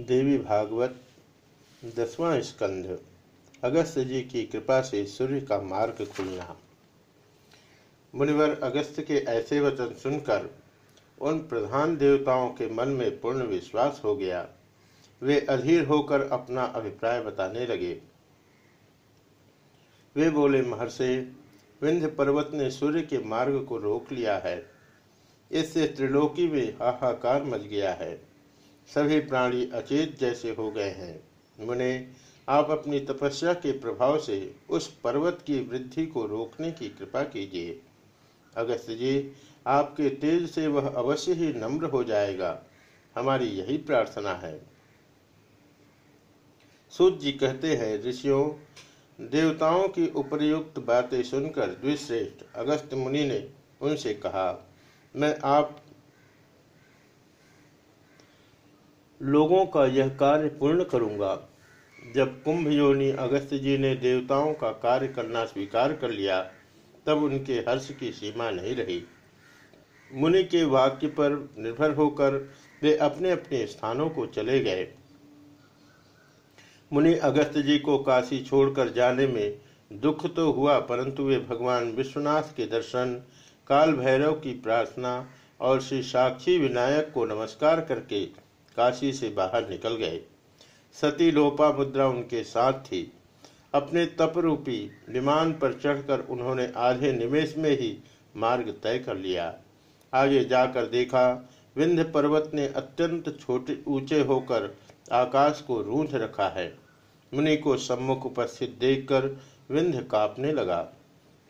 देवी भागवत, दसवां स्कंध, अगस्त जी की कृपा से सूर्य का मार्ग खुलना। मुनिवर अगस्त के ऐसे वचन सुनकर उन प्रधान देवताओं के मन में पूर्ण विश्वास हो गया। वे अधीर होकर अपना अभिप्राय बताने लगे। वे बोले, महर्षि, विंध्य पर्वत ने सूर्य के मार्ग को रोक लिया है। इससे त्रिलोकी में हाहाकार मच गया है। सभी प्राणी अचेत जैसे हो गए हैं। मुने, आप अपनी तपस्या के प्रभाव से उस पर्वत की वृद्धि को रोकने की कृपा कीजिए। अगस्त जी, आपके तेज से वह अवश्य ही नम्र हो जाएगा। हमारी यही प्रार्थना है। सूत जी कहते हैं, ऋषियों, देवताओं की उपयुक्त बातें सुनकर द्विश्रेष्ठ अगस्त मुनि ने उनसे कहा, मैं आप लोगों का यह कार्य पूर्ण करूँगा। जब कुंभ योनि अगस्त जी ने देवताओं का कार्य करना स्वीकार कर लिया, तब उनके हर्ष की सीमा नहीं रही। मुनि के वाक्य पर निर्भर होकर वे अपने अपने स्थानों को चले गए। मुनि अगस्त जी को काशी छोड़कर जाने में दुख तो हुआ, परंतु वे भगवान विश्वनाथ के दर्शन काल भैरव की प्रार्थना और श्री साक्षी विनायक को नमस्कार करके काशी से बाहर निकल गए। सती लोपा मुद्रा उनके साथ थी। अपने तप रूपी विमान पर चढ़कर उन्होंने आधे निमेश में ही मार्ग तय कर लिया। आगे जाकर देखा, विंध्य पर्वत ने अत्यंत छोटे ऊँचे होकर आकाश को रूंध रखा है। मुनि को सम्मुख उपस्थित देखकर विंध्य कांपने लगा।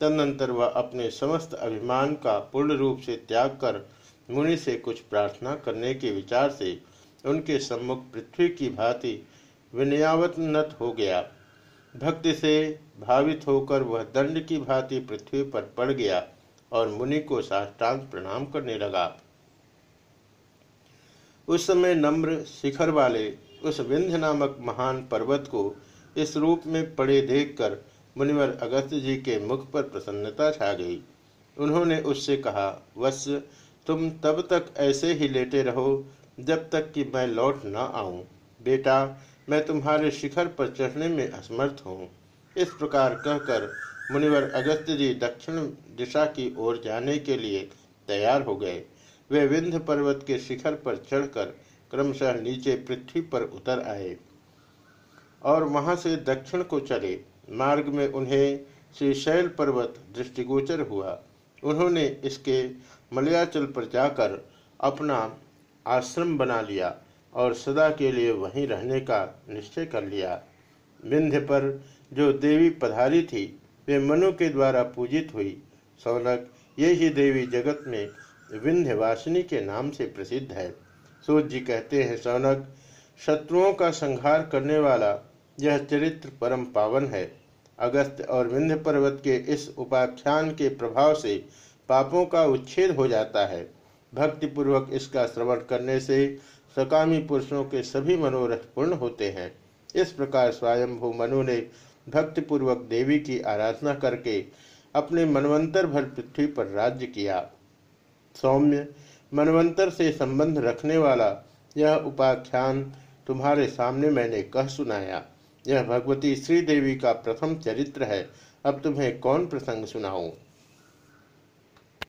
तदनंतर वह अपने समस्त अभिमान का पूर्ण रूप से त्याग कर मुनि से कुछ प्रार्थना करने के विचार से उनके सम्मुख पृथ्वी की भांति विनयावतनत हो गया। भक्ति से भावित होकर वह दंड की भांति पृथ्वी पर पड़ गया और मुनि को साष्टांग प्रणाम करने लगा। उस समय नम्र शिखर वाले उस विंध्य नामक महान पर्वत को इस रूप में पड़े देखकर मुनिवर अगस्त जी के मुख पर प्रसन्नता छा गई। उन्होंने उससे कहा, वत्स, तुम तब तक ऐसे ही लेटे रहो जब तक कि मैं लौट न आऊँ, बेटा, मैं तुम्हारे शिखर पर चढ़ने में असमर्थ हूँ। इस प्रकार कहकर मुनिवर अगस्त जी दक्षिण दिशा की ओर जाने के लिए तैयार हो गए। वे विंध्य पर्वत के शिखर पर चढ़कर क्रमशः नीचे पृथ्वी पर उतर आए और वहाँ से दक्षिण को चले। मार्ग में उन्हें श्री शैल पर्वत दृष्टिगोचर हुआ। उन्होंने इसके मलयाचल पर जाकर अपना आश्रम बना लिया और सदा के लिए वहीं रहने का निश्चय कर लिया। विंध्य पर जो देवी पधारी थी, वे मनु के द्वारा पूजित हुई। सौनक ये ही देवी जगत में विंध्यवासिनी के नाम से प्रसिद्ध है। सूर्य जी कहते हैं सौनक शत्रुओं का संहार करने वाला यह चरित्र परम पावन है। अगस्त और विंध्य पर्वत के इस उपाख्यान के प्रभाव से पापों का उच्छेद हो जाता है। भक्ति पूर्वक इसका श्रवण करने से सकामी पुरुषों के सभी मनोरथ पूर्ण होते हैं। इस प्रकार स्वयंभू मनु ने भक्ति पूर्वक देवी की आराधना करके अपने मनवंतर भर पृथ्वी पर राज्य किया। सौम्य, मनवंतर से संबंध रखने वाला यह उपाख्यान तुम्हारे सामने मैंने कह सुनाया। यह भगवती श्रीदेवी का प्रथम चरित्र है। अब तुम्हें कौन प्रसंग सुनाऊं?